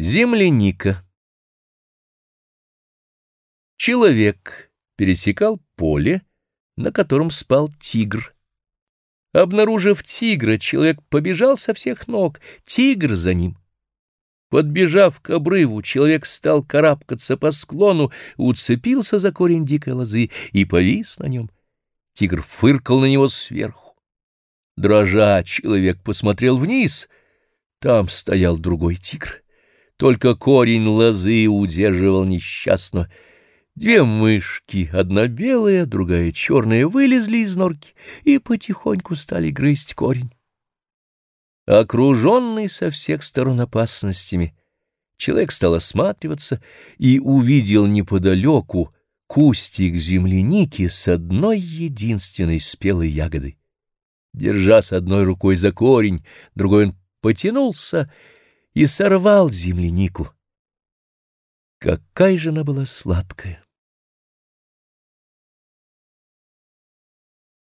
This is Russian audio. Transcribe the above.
Земляника Человек пересекал поле, на котором спал тигр. Обнаружив тигра, человек побежал со всех ног, тигр за ним. Подбежав к обрыву, человек стал карабкаться по склону, уцепился за корень дикой лозы и повис на нем. Тигр фыркал на него сверху. Дрожа, человек посмотрел вниз. Там стоял другой тигр. Только корень лозы удерживал несчастного. Две мышки, одна белая, другая черная, вылезли из норки и потихоньку стали грызть корень. Окруженный со всех сторон опасностями, человек стал осматриваться и увидел неподалеку кустик земляники с одной единственной спелой ягодой. Держа с одной рукой за корень, другой он потянулся и сорвал землянику. Какая же она была сладкая!